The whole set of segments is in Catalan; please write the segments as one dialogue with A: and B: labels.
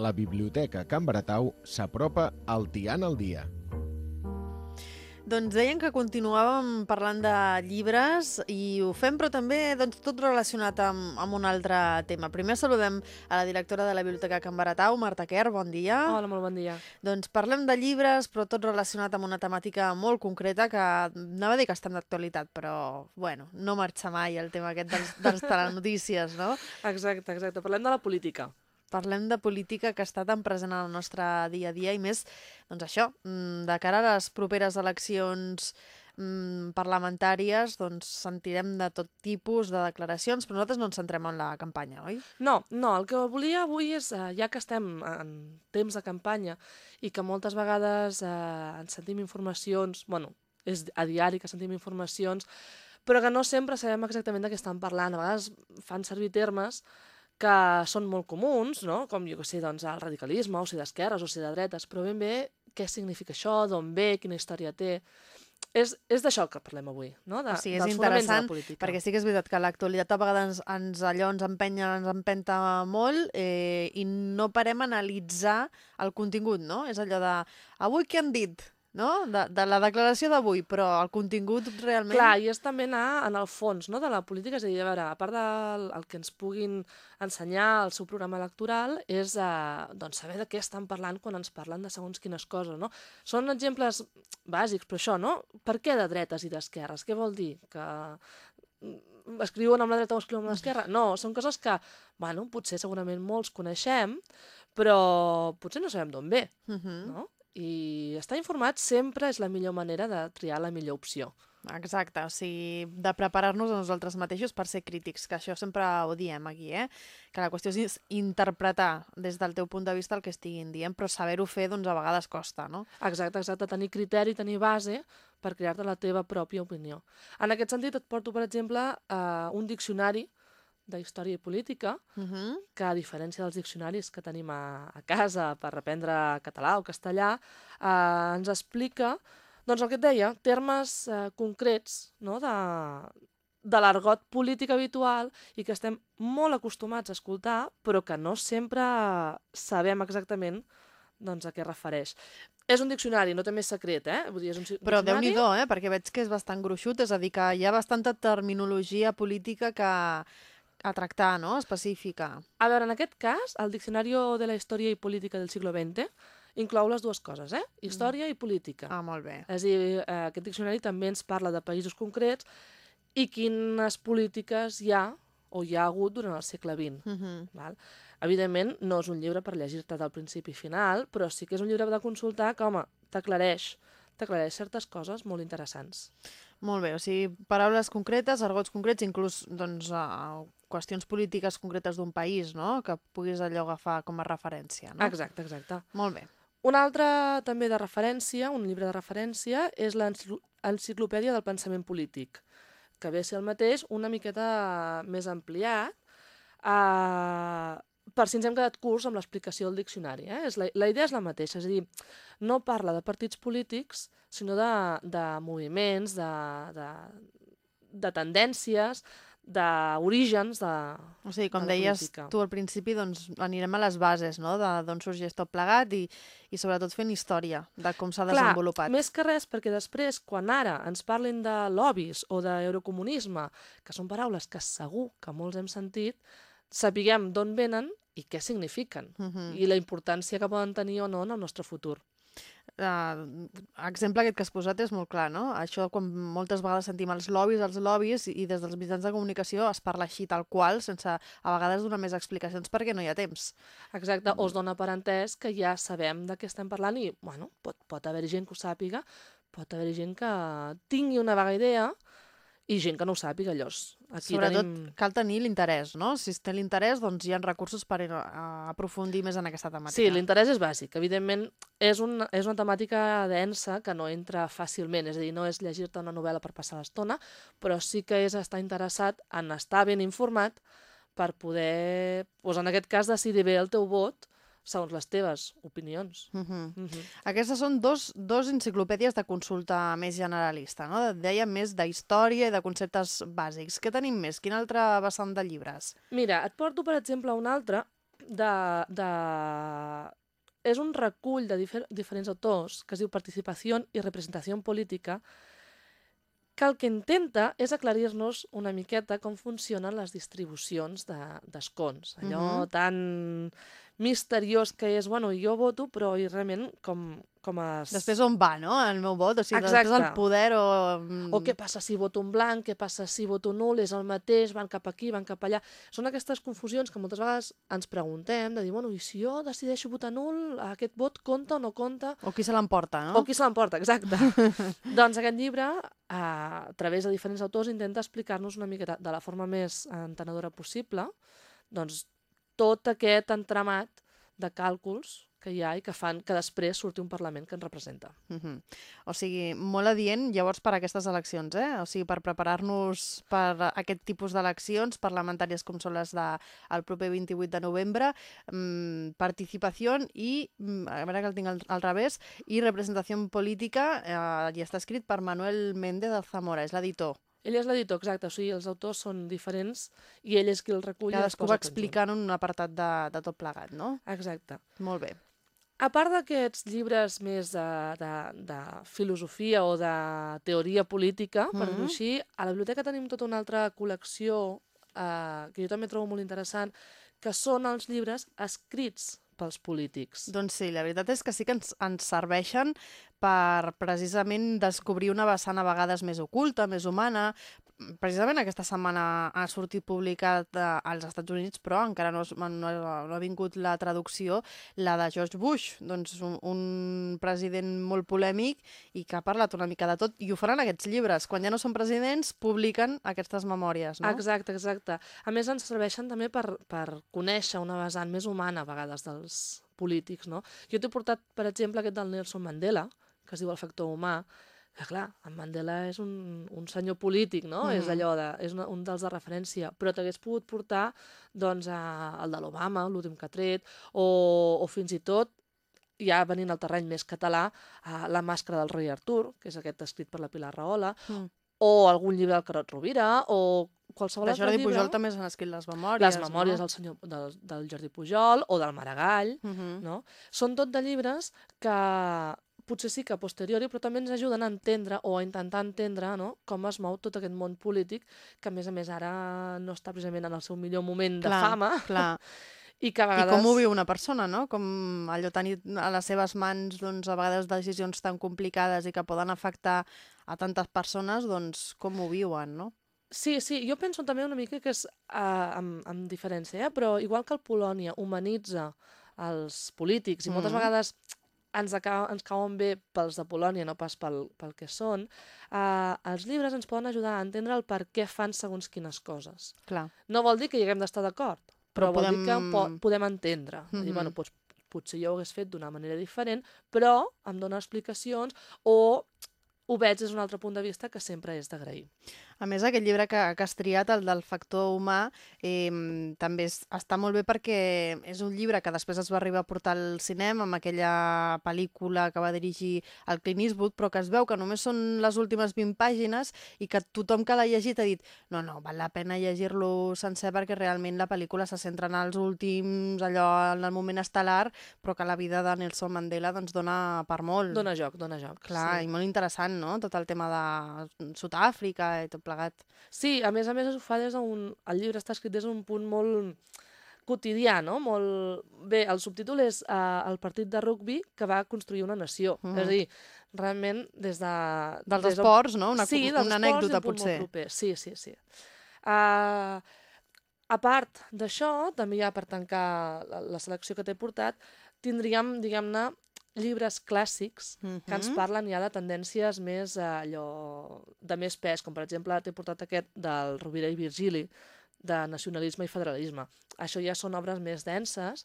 A: la Biblioteca Can Baratau s'apropa al Tian al dia.
B: Doncs deien que continuàvem parlant de llibres i ho fem, però també doncs, tot relacionat amb, amb un altre tema. Primer saludem a la directora de la Biblioteca Can Baratau, Marta Quer, bon dia.
C: Hola, molt bon dia.
B: Doncs parlem de llibres, però tot relacionat amb una temàtica molt concreta que anava a dir que està en d'actualitat, però, bueno, no marxa mai el tema aquest dels, dels telenotícies, no?
C: Exacte, exacte. Parlem de la política.
B: Parlem de política que està tan present en el nostre dia a dia i més, doncs això, mm, de cara a les properes eleccions mm, parlamentàries, doncs sentirem de tot tipus de declaracions, però nosaltres no ens centrem en la campanya, oi?
C: No, no, el que volia avui és, eh, ja que estem en temps de campanya i que moltes vegades eh, ens sentim informacions, bueno, és a diari que sentim informacions, però que no sempre sabem exactament de què estan parlant. A vegades fan servir termes que són molt comuns, no? com jo que sé, doncs, el radicalisme, o si d'esquerres, o si de dretes, però ben bé què significa això, d'on ve, quina història té... És, és d'això que parlem avui, no? De,
B: o sigui, és
C: dels fonaments de
B: interessant,
C: la política.
B: perquè sí que és veritat que l'actualitat a vegades ens, ens allò ens empenya, ens empenta molt eh, i no parem a analitzar el contingut, no? És allò de, avui què han dit? No? De, de la declaració d'avui, però el contingut realment...
C: Clar, i és també anar en el fons no, de la política, és a dir, a veure, a part del el que ens puguin ensenyar el seu programa electoral, és eh, doncs, saber de què estan parlant quan ens parlen de segons quines coses, no? Són exemples bàsics, però això, no? Per què de dretes i d'esquerres? Què vol dir? Que mm, escriuen amb la dreta o escriuen amb l'esquerra? No, són coses que, bueno, potser segurament molts coneixem, però potser no sabem d'on ve,
B: Uh -huh.
C: no? I estar informat sempre és la millor manera de triar la millor opció.
B: Exacte, o sigui, de preparar-nos a nosaltres mateixos per ser crítics, que això sempre ho diem aquí, eh? Que la qüestió és interpretar des del teu punt de vista el que estiguin dient, però saber-ho fer, doncs, a vegades costa, no?
C: Exacte, exacte, tenir criteri, tenir base per crear-te la teva pròpia opinió. En aquest sentit et porto, per exemple, eh, un diccionari de història i política,
B: Uh -huh.
C: que a diferència dels diccionaris que tenim a, a casa per aprendre català o castellà, eh, ens explica, doncs el que et deia, termes eh, concrets no? de, de l'argot polític habitual i que estem molt acostumats a escoltar, però que no sempre sabem exactament doncs, a què refereix. És un diccionari, no té més secret, eh? Vull dir, és un
B: Però déu nhi eh? Perquè veig que és bastant gruixut, és a dir, que hi ha bastanta terminologia política que a tractar, no?, específica.
C: A veure, en aquest cas, el Diccionario de la Història i Política del segle XX inclou les dues coses, eh? Història i política.
B: Ah, molt bé.
C: És a dir, eh, aquest diccionari també ens parla de països concrets i quines polítiques hi ha o hi ha hagut durant el segle XX.
B: Uh -huh.
C: Val? Evidentment, no és un llibre per llegir-te del principi i final, però sí que és un llibre de consultar que, home, t'aclareix t'aclareix certes coses molt interessants.
B: Molt bé, o sigui, paraules concretes, argots concrets, inclús doncs, uh, qüestions polítiques concretes d'un país, no?, que puguis allò agafar com a referència, no?
C: Exacte, exacte.
B: Molt bé.
C: Un altre també de referència, un llibre de referència, és l'Enciclopèdia del Pensament Polític, que ve a ser el mateix, una miqueta més ampliat, eh, per si ens hem quedat curts amb l'explicació del diccionari. Eh? És la, la idea és la mateixa, és a dir, no parla de partits polítics, sinó de, de moviments, de, de, de tendències, d'orígens de,
B: O sigui, com
C: de
B: deies
C: política.
B: tu al principi, doncs anirem a les bases, no?, d'on sorgeix tot plegat i, i sobretot fent història de com s'ha desenvolupat.
C: més que res, perquè després, quan ara ens parlin de lobbies o d'eurocomunisme, que són paraules que segur que molts hem sentit, sapiguem d'on venen i què signifiquen
B: Uh -huh.
C: i la importància que poden tenir o no en el nostre futur.
B: Uh, exemple aquest que has posat és molt clar, no? Això quan moltes vegades sentim els lobbies, els lobbies, i des dels mitjans de comunicació es parla així tal qual, sense a vegades donar més explicacions perquè no hi ha temps.
C: Exacte, o es dona per entès que ja sabem de què estem parlant i, bueno, pot, pot haver gent que ho sàpiga, pot haver gent que tingui una vaga idea i gent que no ho sàpiga, llavors. Aquí
B: Sobretot
C: tenim...
B: cal tenir l'interès, no? Si es té l'interès, doncs hi ha recursos per aprofundir més en aquesta temàtica.
C: Sí, l'interès és bàsic. Evidentment, és, un, és una temàtica densa que no entra fàcilment. És a dir, no és llegir-te una novel·la per passar l'estona, però sí que és estar interessat en estar ben informat per poder, doncs en aquest cas, decidir bé el teu vot segons les teves opinions.
B: Uh -huh.
C: Uh -huh.
B: Aquestes són dos, dos enciclopèdies de consulta més generalista, no? Deia més de història i de conceptes bàsics. Què tenim més? Quin altre vessant de llibres?
C: Mira, et porto, per exemple, un altre de, de... És un recull de difer diferents autors que es diu Participació i representació política que el que intenta és aclarir-nos una miqueta com funcionen les distribucions d'escons. De, Allò uh -huh. tan misteriós que és, bueno, jo voto, però i realment com, com es...
B: Després on va, no?, el meu vot, o sigui,
C: Exacte.
B: després el poder o...
C: O què passa si voto un blanc, què passa si voto nul, és el mateix, van cap aquí, van cap allà... Són aquestes confusions que moltes vegades ens preguntem, de dir, bueno, i si jo decideixo votar nul, aquest vot compta o no compta?
B: O qui se l'emporta, no?
C: O qui se l'emporta, exacte. doncs aquest llibre, a, a través de diferents autors, intenta explicar-nos una miqueta de la forma més entenedora possible, doncs tot aquest entramat de càlculs que hi ha i que fan que després surti un Parlament que ens representa.
B: Uh -huh. O sigui, molt adient llavors per aquestes eleccions, eh? O sigui, per preparar-nos per aquest tipus d'eleccions parlamentàries com són les del de, proper 28 de novembre, mmm, participació i, mm, a veure que el tinc al, al revés, i representació política, eh, i està escrit per Manuel Méndez de Zamora, és l'editor.
C: Ell és l'editor, exacte, o sigui, els autors són diferents i ell és qui els recull
B: Cadascú va explicant un apartat de, de tot plegat, no?
C: Exacte.
B: Molt bé.
C: A part d'aquests llibres més de, de, de filosofia o de teoria política, per mm -hmm. dir-ho així, a la biblioteca tenim tota una altra col·lecció eh, que jo també trobo molt interessant, que són els llibres escrits pels polítics.
B: Doncs sí, la veritat és que sí que ens, ens serveixen per precisament descobrir una vessant a vegades més oculta, més humana, precisament aquesta setmana ha sortit publicat eh, als Estats Units, però encara no, no, no ha vingut la traducció, la de George Bush, doncs un, un president molt polèmic i que ha parlat una mica de tot, i ho faran aquests llibres. Quan ja no són presidents, publiquen aquestes memòries, no?
C: Exacte, exacte. A més, ens serveixen també per, per conèixer una vessant més humana, a vegades, dels polítics, no? Jo t'he portat, per exemple, aquest del Nelson Mandela, que es diu El factor humà, que clar, en Mandela és un, un senyor polític, no? Mm. És allò de, és una, un dels de referència, però t'hagués pogut portar doncs, a, el de l'Obama, l'últim que ha tret, o, o fins i tot ja venint al terreny més català, a La màscara del rei Artur, que és aquest escrit per la Pilar Rahola, mm. o algun llibre del Carot Rovira, o qualsevol
B: de
C: altre
B: Jordi
C: llibre...
B: Pujol també s'han escrit les memòries,
C: Les memòries
B: no?
C: del, senyor, del, del Jordi Pujol o del Maragall,
B: Uh -huh.
C: no? Són tot de llibres que potser sí que a posteriori, però també ens ajuden a entendre o a intentar entendre no? com es mou tot aquest món polític, que a més a més ara no està precisament en el seu millor moment de
B: clar,
C: fama.
B: Clar.
C: I que a vegades...
B: I com ho viu una persona, no? Com allò tenir a les seves mans, doncs, a vegades decisions tan complicades i que poden afectar a tantes persones, doncs, com ho viuen, no?
C: Sí, sí, jo penso també una mica que és uh, amb, amb diferència, eh? però igual que el Polònia humanitza els polítics i moltes
B: Mm.
C: vegades ens, acaba, ens cauen bé pels de Polònia, no pas pel, pel que són, uh, els llibres ens poden ajudar a entendre el per què fan segons quines coses.
B: Clar.
C: No vol dir que hi haguem d'estar d'acord, però,
B: Però
C: vol dir que
B: podem-
C: po podem entendre. Mm -hmm.
B: Mhm.
C: Dir, bueno, doncs, potser jo ho hagués fet d'una manera diferent, però em dona explicacions o ho veig des d'un altre punt de vista que sempre és d'agrair.
B: A més, aquest llibre que, que has triat, el del factor humà, eh, també és, està molt bé perquè és un llibre que després es va arribar a portar al cinema amb aquella pel·lícula que va dirigir el Clint Eastwood, però que es veu que només són les últimes 20 pàgines i que tothom que l'ha llegit ha dit no, no, val la pena llegir-lo sencer perquè realment la pel·lícula se centra en els últims, allò, en el moment estel·lar, però que la vida de Nelson Mandela doncs dona per molt.
C: Dona joc, dona joc.
B: Clar,
C: sí.
B: i molt interessant, no? Tot el tema de Sud-àfrica i tot plegat.
C: Sí, a més a més ho fa des d'un... El llibre està escrit des d'un punt molt quotidià, no? Molt... Bé, el subtítol és uh, el partit de rugbi que va construir una nació. Mm. És a dir, realment des de...
B: Dels
C: des de-
B: esports, no? Una,
C: sí, dels
B: una
C: esports i
B: anècdota,
C: un
B: potser.
C: Proper. Sí, sí, sí. Uh, a part d'això, també ja per tancar la, la selecció que t'he portat, tindríem, diguem-ne, llibres clàssics que ens parlen ja de tendències més eh, allò de més pes, com per exemple t'he portat aquest del Rovira i Virgili, de nacionalisme i federalisme. Això ja són obres més denses,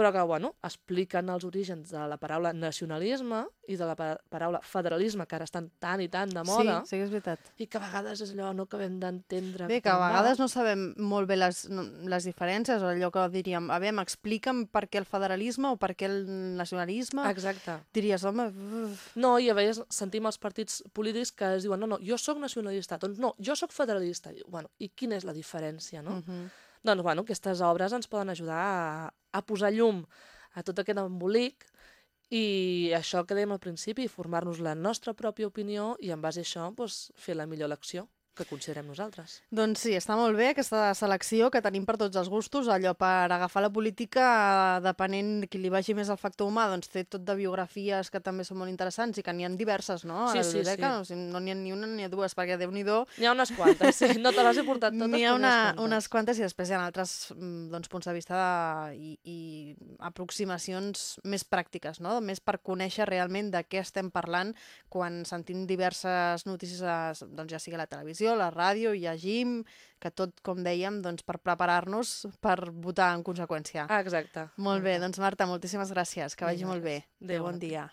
C: però que, bueno, expliquen els orígens de la paraula nacionalisme i de la pa paraula federalisme, que ara estan tan i tan de moda,
B: Sí, sí és veritat.
C: i que a vegades és allò no acabem d'entendre.
B: Bé, que a
C: com va.
B: vegades no sabem molt bé les, no, les diferències, o allò que diríem, a veure, m'explica'm per què el federalisme o per què el nacionalisme.
C: Exacte.
B: Diries, home, uf,
C: No, i a vegades sentim els partits polítics que es diuen no, no, jo sóc nacionalista, doncs no, jo sóc federalista. Bueno, I quina és la diferència, no?
B: mhm.
C: Doncs, bueno, aquestes obres ens poden ajudar a, a posar llum a tot aquest embolic i això que dèiem al principi, formar-nos la nostra pròpia opinió i en base a això doncs, fer la millor elecció que considerem nosaltres.
B: Doncs sí, està molt bé aquesta selecció que tenim per tots els gustos, allò per agafar la política, depenent qui li vagi més al factor humà, doncs té tot de biografies que també són molt interessants i que n'hi ha diverses, no?
C: Sí,
B: A
C: sí,
B: biblioteca,
C: sí.
B: o sigui, no n'hi ha ni una ni dues, perquè Déu-n'hi-do,
C: N'hi ha unes quantes, sí. No te les he portat totes,
B: N'hi ha una,
C: unes quantes.
B: unes quantes i després hi ha altres mm, doncs, punts de vista de, i, i aproximacions més pràctiques, no? més per conèixer realment de què estem parlant quan sentim diverses notícies, a, doncs, ja sigui a la televisió, a la ràdio, llegim, que tot, com dèiem, doncs, per preparar-nos per votar en conseqüència.
C: Ah, exacte.
B: molt bé, doncs Marta, moltíssimes gràcies, que vagi
C: Vinga,
B: molt bé.
C: Adéu,
B: bon dia.